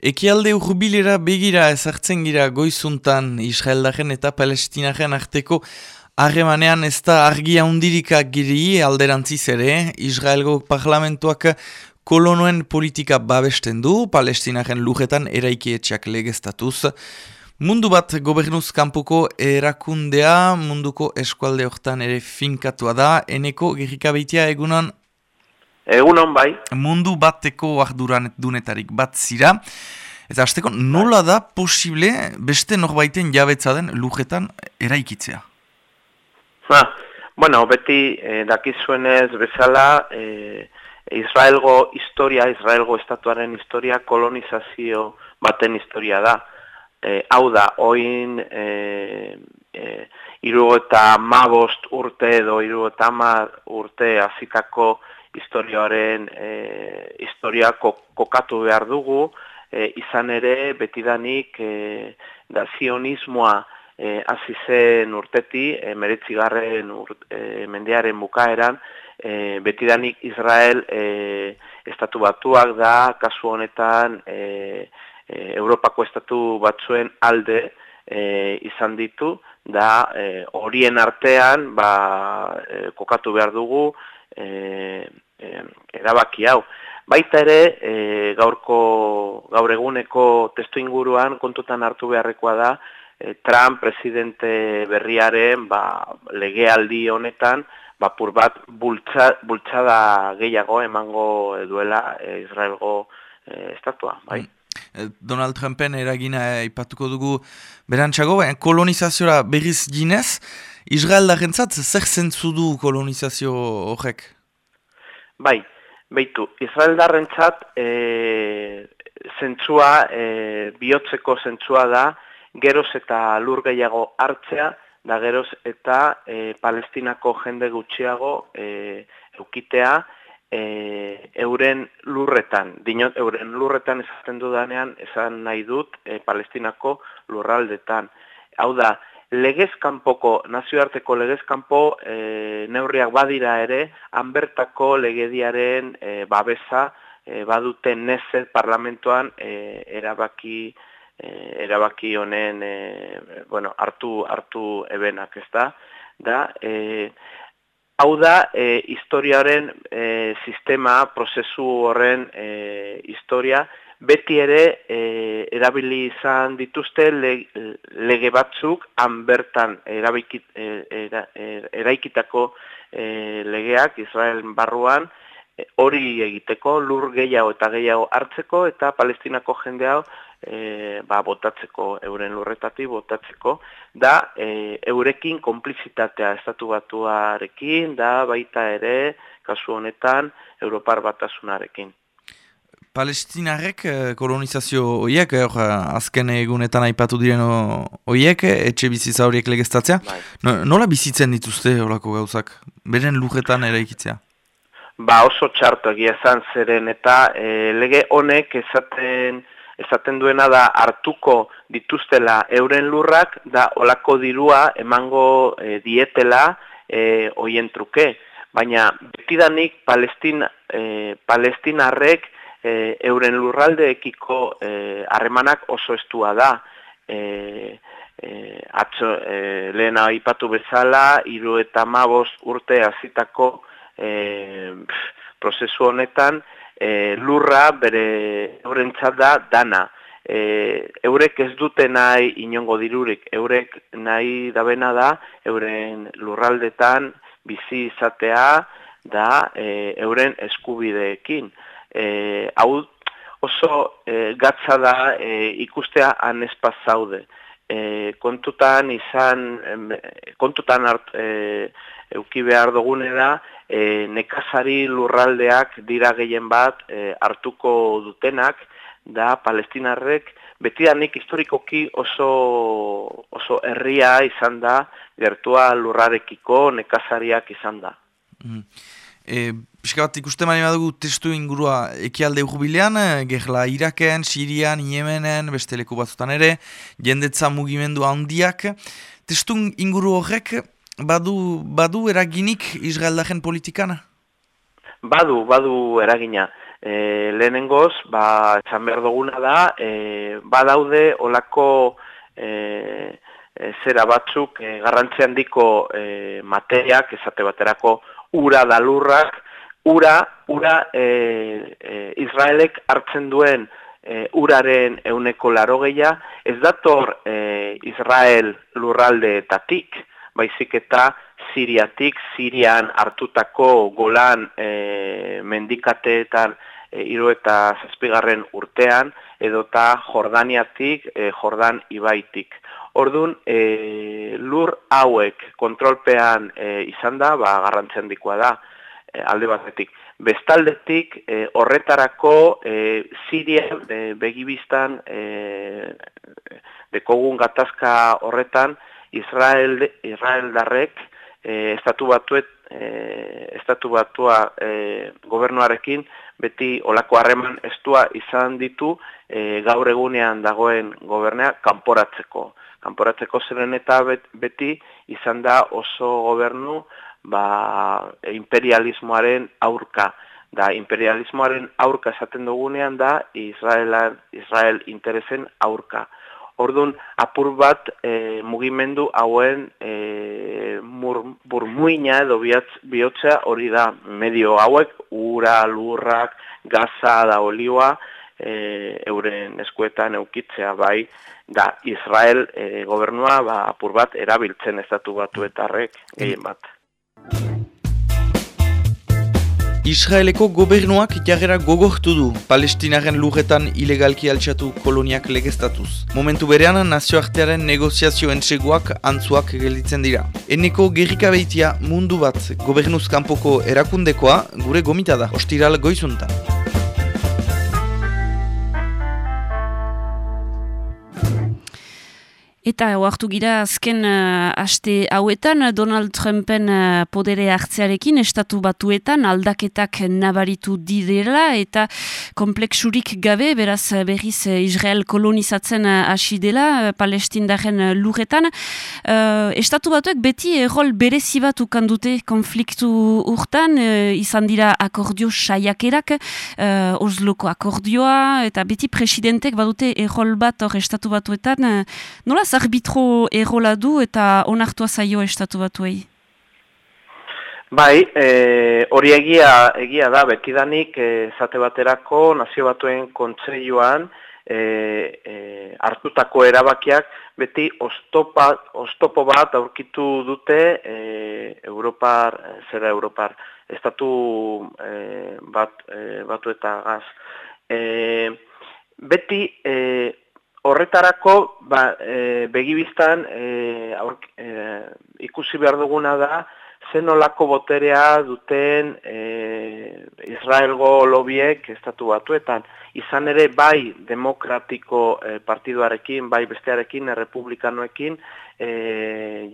Ekialde urbilera begira ezartzen gira goizuntan Israeldaren eta Palestinaren arteko harremanean ez da argia hundirikak giri alderantziz ere, Israelgo parlamentuak kolonoen politika babesten du, Palestinaren lujetan eraikietxak legestatuz. Mundu bat gobernuz kanpoko erakundea, munduko eskualde hortan ere finkatua da, eneko gerrikabeitia egunan Egunon bai. Mundu bateko arduran dunetarik bat zira. Eta azteko nola da posible beste norbaiten jabetza den lujetan eraikitzea? Ha, bueno, beti eh, dakizuenez bezala eh, Israelgo historia, Israelgo estatuaren historia kolonizazio baten historia da. Eh, hau da, oin eh, eh, irugo eta mabost urte edo irugo eta urte azitako historioaren e, historia kokatu behar dugu, e, izan ere betidanik e, da zionismoa e, azizen urteti, e, meretzigarren e, mendearen bukaeran, e, betidanik Israel e, estatu batuak da, kasu honetan e, e, Europako estatu batzuen alde e, izan ditu, da horien artean ba, e, kokatu behar dugu, e, e, erabaki hau. Baita ere, e, gaurko, gaur eguneko testu inguruan kontutan hartu beharrekoa da, e, Trump presidente berriaren ba, legealdi honetan, bapur bat bultza, bultzada gehiago emango duela e, Israelgo e, estatua. Bai. Mm. Donald Trumpen eragina ipatuko dugu berantxago, kolonizaziora berriz ginez, Israel darentzat zer zentzu du kolonizazio horrek? Bai, beitu, Israel darrentzat e, zentzua, e, bihotzeko zentzua da, geroz eta lur gehiago hartzea, da geroz eta e, palestinako jende gutxiago e, eukitea e, euren lurretan. Dinot, euren lurretan esaten dudanean, esan nahi dut e, palestinako lurraldetan. Hau da, legezkanpoko, nazioarteko legezkanpo e, neurriak badira ere, hanbertako legediaren e, babesa e, baduten nezet parlamentoan e, erabaki erabaki honen e, bueno, hartu, hartu ebenak, ez da? da e, hau da, e, historiaren e, sistema, prozesu horren e, historia, beti ere e, erabili izan dituzte lege batzuk han bertan erabikit, e, era, e, eraikitako e, legeak Israel barruan e, hori egiteko lur gehiago eta gehiago hartzeko eta palestinako jende hau e, ba, botatzeko euren lurretati botatzeko da e, eurekin konplizitatea estatu batuarekin da baita ere kasu honetan Europar batasunarekin. Palestinarek eh, kolonizazio horiek, eh, azken egunetan aipatu diren horiek, etxe bizitza horiek legeztatzea. Bai. nola bizitzen dituzte horako gauzak? Beren lujetan eraikitzea? Ba oso txartu egia zan zeren eta e, lege honek esaten, esaten duena da hartuko dituztela euren lurrak da olako dirua emango e, dietela e, oien truke. Baina betidanik Palestin, e, palestinarrek e, euren lurraldeekiko e, harremanak oso estua da. E, e, atzo, e, lehena aipatu bezala, iru eta mabos urte azitako e, prozesu honetan, e, lurra bere eurentzat da dana. E, eurek ez dute nahi inongo dirurik, eurek nahi dabena da, euren lurraldetan bizi izatea da e, euren eskubideekin e, hau oso e, gatza da e, ikustea han zaude. E, kontutan izan, kontutan hart, e, euki behar dugune da, e, nekazari lurraldeak dira gehien bat e, hartuko dutenak, da palestinarrek, betidanik historikoki oso, oso herria izan da, gertua lurrarekiko nekazariak izan da. Mm. E, Piska bat ikusten mani badugu testu ingurua ekialde urbilean, e, gerla Iraken, Sirian, Yemenen, beste leku batzutan ere, jendetza mugimendu handiak. Testu inguru horrek badu, badu eraginik Israeldaren politikana? Badu, badu eragina. E, lehenengoz, ba, esan behar duguna da, e, badaude olako e, e, zera batzuk e, garrantzi handiko e, materiak, esate baterako ura dalurrak, ura, ura e, e, Israelek hartzen duen e, uraren euneko laro ez dator e, Israel lurralde tatik, baizik eta Siriatik, Sirian hartutako golan e, mendikateetan e, iru eta zazpigarren urtean, edota Jordaniatik, e, Jordan ibaitik. Ordun e, lur hauek kontrolpean e, izan da, ba, garrantzen dikoa da, e, alde batetik. Bestaldetik, e, horretarako e, Siria e, begibistan e, dekogun gatazka horretan, Israel, Israel darrek, e, estatu batuet, e, estatu batua e, gobernuarekin beti olako harreman estua izan ditu e, gaur egunean dagoen gobernea kanporatzeko. Kanporatzeko zeren eta beti izan da oso gobernu ba, imperialismoaren aurka. Da imperialismoaren aurka esaten dugunean da Israel, Israel interesen aurka. Orduan, apur bat e, mugimendu hauen e, burmuina edo bihotzea hori da. Medio hauek, ura, lurrak, gaza da olioa, e, euren eskuetan eukitzea bai, da. Israel e, gobernua ba, apur bat erabiltzen estatu batuetarrek gehien bat. Israeleko gobernuak jarrera gogortu du palestinaren lurretan ilegalki altxatu koloniak legeztatuz. Momentu berean nazioartearen negoziazioen txegoak antzuak gelditzen dira. Eneko gerrika behitia mundu bat gobernuz kanpoko erakundekoa gure gomita da, ostiral goizuntan. Eta oartu gira azken uh, aste hauetan Donald Trumpen uh, podere hartzearekin estatu batuetan aldaketak nabaritu didela eta kompleksurik gabe beraz berriz Israel kolonizatzen hasi dela uh, palestindaren lurretan. Uh, estatu batuek beti errol berezi bat ukandute konfliktu urtan uh, izan dira akordio saiakerak uh, Osloko akordioa eta beti presidentek badute errol bat hor estatu batuetan uh, nola arbitro errola du eta onartua zaio estatu batuei? Bai, e, hori egia, egia da, betidanik e, zate baterako nazio batuen kontseioan e, e, hartutako erabakiak beti oztopa, oztopo bat aurkitu dute e, Europar, zera Europar, estatu e, bat, e, batu eta gaz. E, beti e, Horretarako, ba, e, begibiztan, e, e, ikusi behar duguna da, zen olako boterea duten e, Israelgo lobiek estatu batuetan. Izan ere, bai demokratiko e, partiduarekin, bai bestearekin, republikanoekin, e,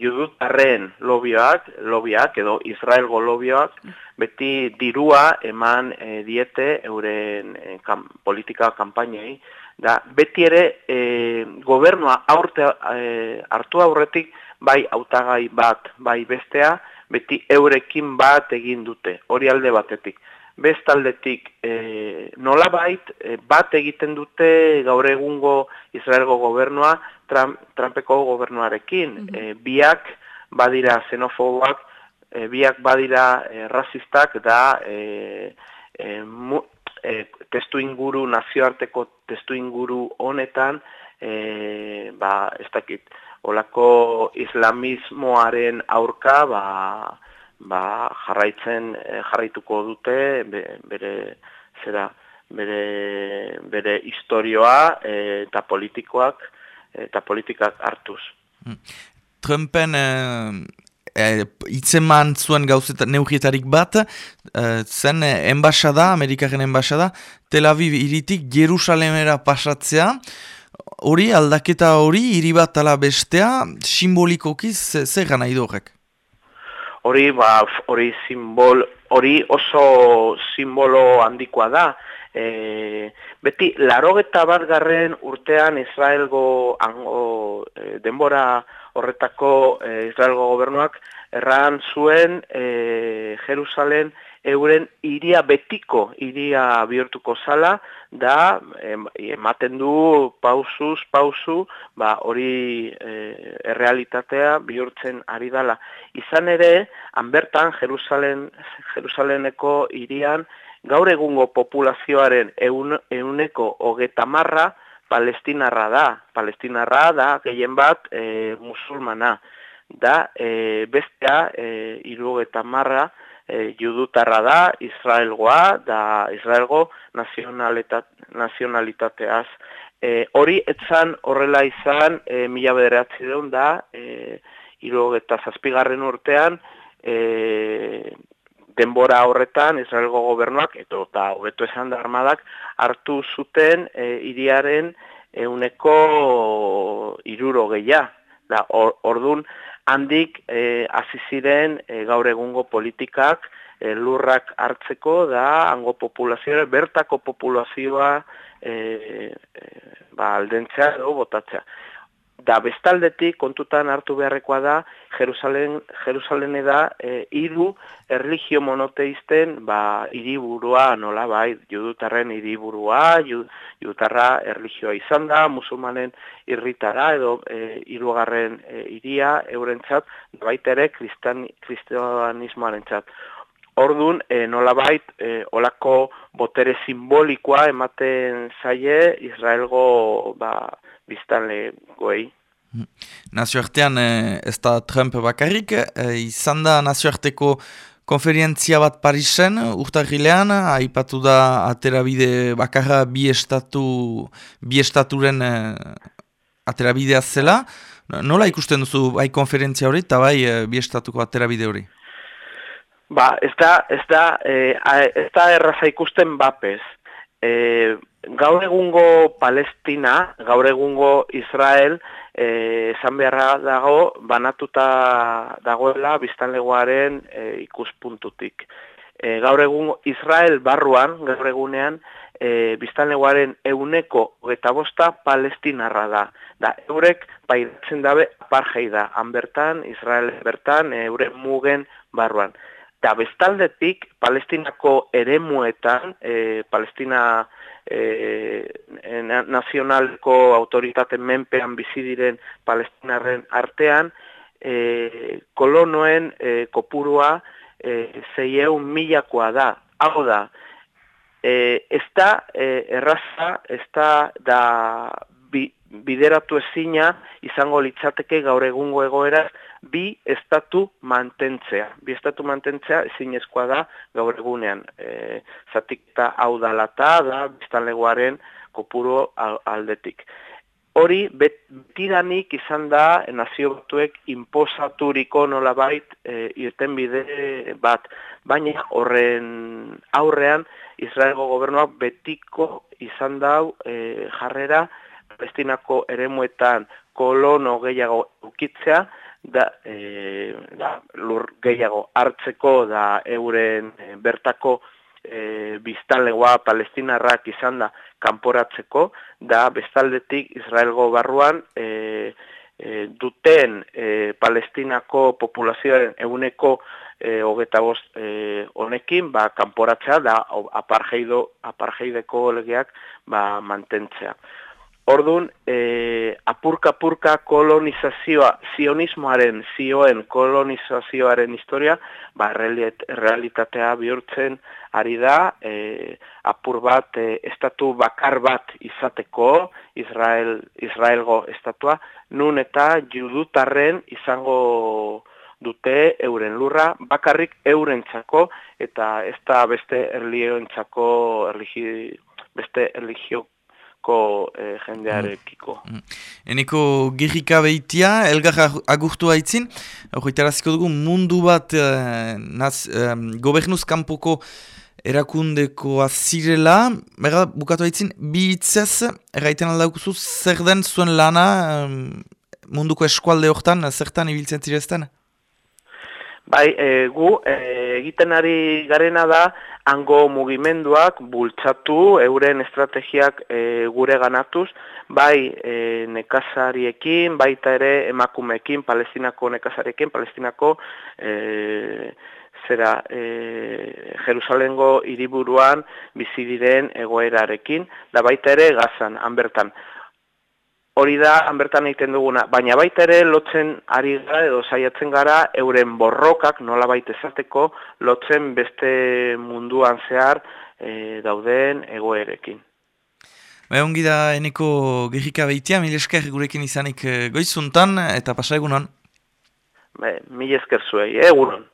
judut arren lobioak, lobiak, edo Israelgo lobioak, beti dirua eman e, diete euren e, politika kampainei, da beti ere e, gobernua aurte e, hartu aurretik bai hautagai bat bai bestea beti eurekin bat egin dute hori alde batetik bestaldetik e, nola bait e, bat egiten dute gaur egungo Israelgo gobernua Trump, Trumpeko gobernuarekin mm -hmm. biak badira xenofoboak e, biak badira e, rasistak da e, e, e, testu inguru, nazioarteko testu inguru honetan, e, ba, ez dakit, olako islamismoaren aurka, ba, ba, jarraitzen, e, jarraituko dute, bere, zera, bere, bere historioa e, eta politikoak, eta politikak hartuz. Hmm. Trumpen Eh, itzeman zuen gauzeta neugietarik bat, eh, zen enbaixada, Amerikaren enbaixada, Tel Aviv iritik Jerusalemera pasatzea, hori aldaketa hori, hiri bat ala bestea, simbolikokiz zer gana idorek? Hori, ba, hori simbol, hori oso simbolo handikoa da, E, beti, larogeta bat garren urtean Israelgo ango, e, denbora horretako e, Israelgo gobernuak erran zuen e, Jerusalen euren iria betiko iria bihurtuko zala, da ematen du pausuz, pausu, ba, hori e, errealitatea bihurtzen ari dala. Izan ere, hanbertan Jerusalen, Jerusaleneko irian, gaur egungo populazioaren eun, euneko hogeta marra, palestinarra da. Palestinarra da, gehien bat, e, musulmana. Da, e, bestea, e, irugeta marra, e, judutarra da, Israelgoa, da Israelgo nazionalitateaz. E, hori etzan horrela izan, e, mila bederatzi deun da, e, irugeta zazpigarren urtean, e, denbora horretan Israelgo gobernuak, eto eta hobeto esan da armadak, hartu zuten e, iriaren euneko iruro gehiago. Da, ordun handik e, hasi ziren e, gaur egungo politikak e, lurrak hartzeko da hango populazioa bertako populazioa e, e, ba aldentzea edo botatzea da bestaldetik kontutan hartu beharrekoa da Jerusalen Jerusalene da e, hiru erlijio monoteisten ba hiriburua nola bai judutarren hiriburua judutarra erlijioa izan da musulmanen irritara edo e, hirugarren e, hiria eurentzat baita ere kristan kristianismoarentzat Ordun e, nolabait e, olako botere simbolikoa ematen zaie Israelgo ba, biztanle goei. Nazioartean eh, ez da Trump bakarrik, eh, izan da nazioarteko konferientzia bat Parisen, urtarrilean, aipatu da aterabide bakarra bi estatu, bi estaturen eh, aterabidea zela. Nola ikusten duzu bai konferentzia hori eta bai eh, bi estatuko aterabide hori? Ba, ez da, ez da, eh, ez da erraza ikusten bapez. Eh, gaur egungo Palestina, gaur egungo Israel, eh, esan beharra dago, banatuta dagoela biztanlegoaren e, ikuspuntutik. E, gaur egungo Israel barruan, gaur egunean, e, biztanlegoaren euneko eta bosta palestinarra da. Da, eurek pairatzen dabe aparjei da, han bertan, Israel bertan, eure mugen barruan. Da, bestaldetik, palestinako eremuetan, e, palestina e, nazionalko autoritate menpean bizi diren palestinarren artean, e, kolonoen e, kopurua e, zeieun milakoa da. Hau da, e, ez da e, erraza, ez da, da bideratu ezina izango litzateke gaur egungo egoera bi estatu mantentzea. Bi estatu mantentzea ezinezkoa da gaur egunean. E, zatik eta hau dalata da biztanleguaren kopuru aldetik. Hori betidanik izan da nazio batuek imposaturiko nolabait e, irten bide bat. Baina horren aurrean Israelgo gobernuak betiko izan dau e, jarrera Palestinako eremuetan kolono gehiago ukitzea, da, e, da lur gehiago hartzeko da euren e, bertako e, biztanlegoa palestinarrak izan da kanporatzeko, da bestaldetik Israelgo barruan e, e, duten e, palestinako populazioaren eguneko e, hogeta bost e, honekin, ba, kanporatzea da aparheideko legeak ba, mantentzea. Ordun e, apurka-apurka kolonizazioa, zionismoaren, zioen kolonizazioaren historia, ba, realitatea bihurtzen ari da, e, apur bat, e, estatu bakar bat izateko, Israel, Israelgo estatua, nun eta judutarren izango dute euren lurra, bakarrik euren txako, eta ez da beste erlioen txako, erligi, beste erligio asko e, jendearekiko. Mm. Eneko gerrika behitia, elgar agurtu haitzin, horretaraziko dugu mundu bat e, naz, e, gobernuz kanpoko erakundeko azirela, bera bukatu haitzin, bi hitzez, erraiten aldaukuzu, zer den zuen lana munduko eskualde hortan, zertan ibiltzen zirezten? Bai, e, gu e, egiten ari garena da, hango mugimenduak bultzatu euren estrategiak e, gure ganatuz, bai e, nekazariekin, baita ere emakumeekin, palestinako nekazariekin, palestinako e, zera e, Jerusalengo hiriburuan bizi diren egoerarekin, da baita ere gazan, hanbertan. Hori da, hanbertan egiten duguna, baina baita ere lotzen ari gara edo saiatzen gara euren borrokak nola baita ezateko lotzen beste munduan zehar e, dauden egoerekin. Ba, ongi da eneko gerrika behitia, mil esker gurekin izanik eh, goizuntan eta pasa egunon. Ba, mil esker zuei, egunon.